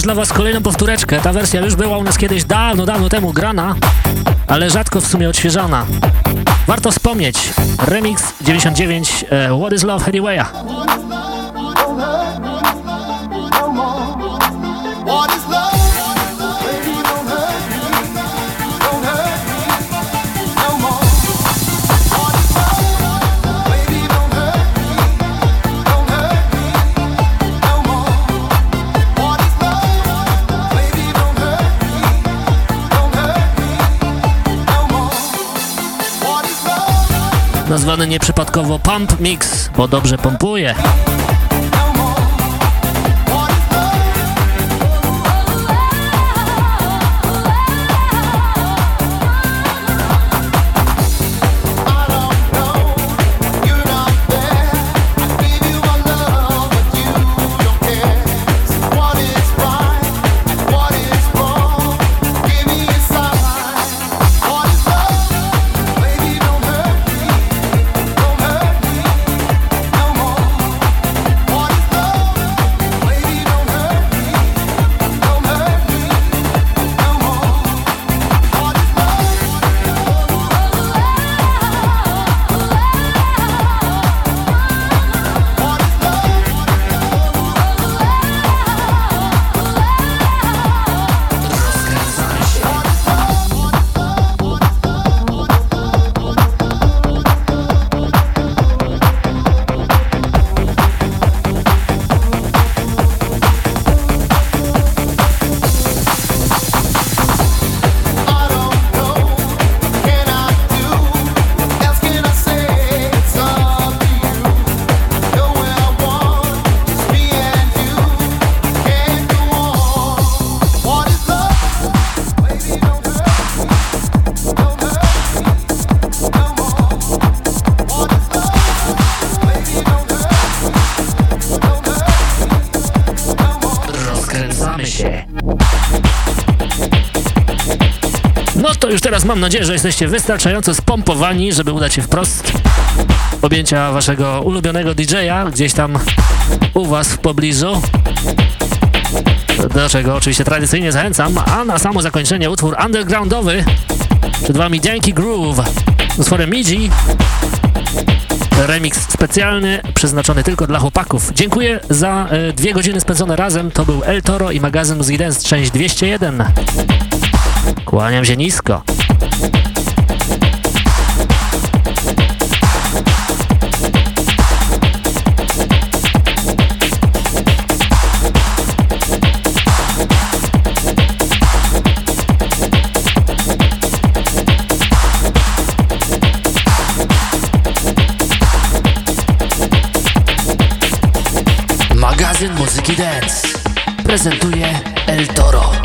Dla was kolejną powtóreczkę. Ta wersja już była u nas kiedyś dawno, dawno temu grana, ale rzadko w sumie odświeżona. Warto wspomnieć. Remix 99 e, What is Love Anywaya. Zwany nieprzypadkowo Pump Mix, bo dobrze pompuje. Mam nadzieję, że jesteście wystarczająco spompowani, żeby udać się wprost objęcia waszego ulubionego DJ-a gdzieś tam u was w pobliżu. Do czego oczywiście tradycyjnie zachęcam, a na samo zakończenie utwór undergroundowy. Przed wami Yankee Groove z utworem Miji. Remix specjalny, przeznaczony tylko dla chłopaków. Dziękuję za e, dwie godziny spędzone razem. To był El Toro i magazyn Muzyki Dance, część 201. Kłaniam się nisko. Prezentuje El Toro.